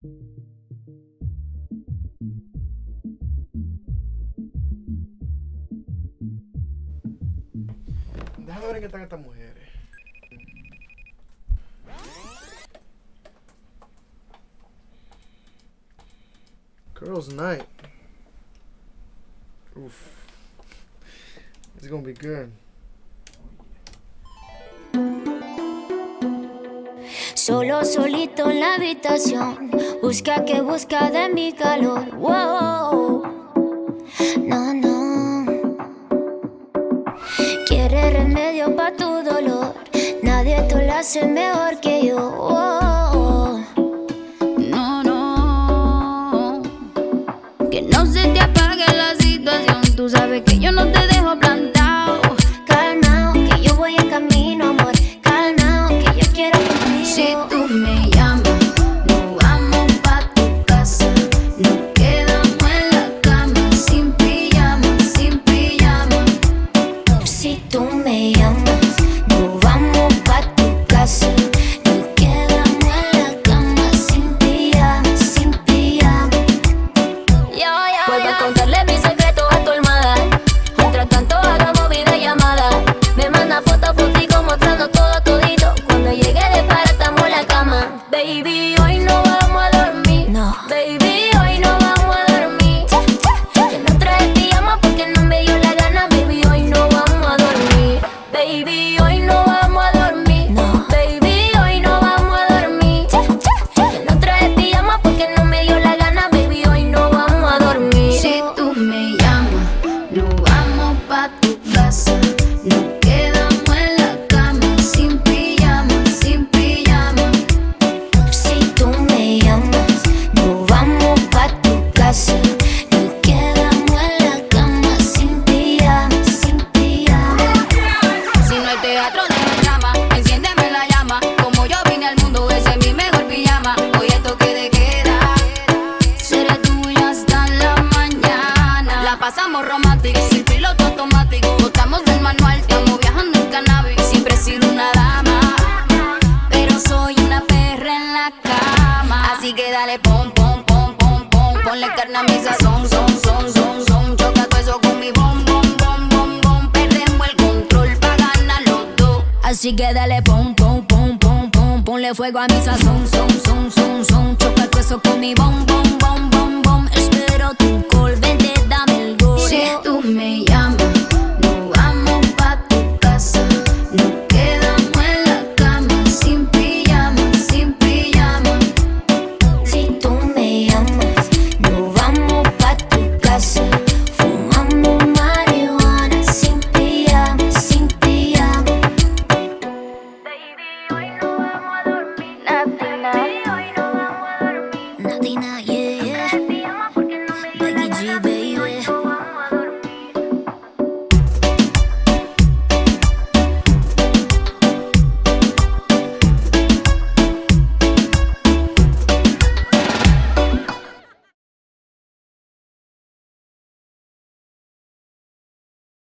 Déjame ver en qué están estas mujeres. Eh. Girls' night. Oof. It's gonna be good. Solo solito en la habitación, busca que busca de mi calor. Wow. No, no. Quiere remedio para tu dolor. Nadie te lo hace mejor que yo. Wow. No, no. Que no se te apague la situación. Tú sabes que yo no te Si tú me llamas, nos vamos pa' tu casa. Nos quedamos en la cama sin pijama, sin pijama. Vuelve a contarle mi secreto a tu almohada. Mientras tanto hagamos videollamada. Me manda fotos, fotico mostrando todo todito. Cuando llegue de para estamos la cama. Baby, hoy teatro, no hay drama. Enciéndeme la llama. Como yo vine al mundo, ese es mi mejor pijama. Hoy es toque de queda. Seré tuya hasta la mañana. La pasamos romántica, sin piloto automático. Botamos del manual, estamos viajando en cannabis. Siempre he sido una dama. Pero soy una perra en la cama. Así que dale pom, pom, pom, pom, pom. Ponle carne a mi sazón, son, son, son, son. Así que dale pom, pom, pom, pom, pom. Ponle fuego a mi sazón, son, son, son, son. Choca todo eso con mi bom, bom, bom, bom, bom. Espero tu call, vente,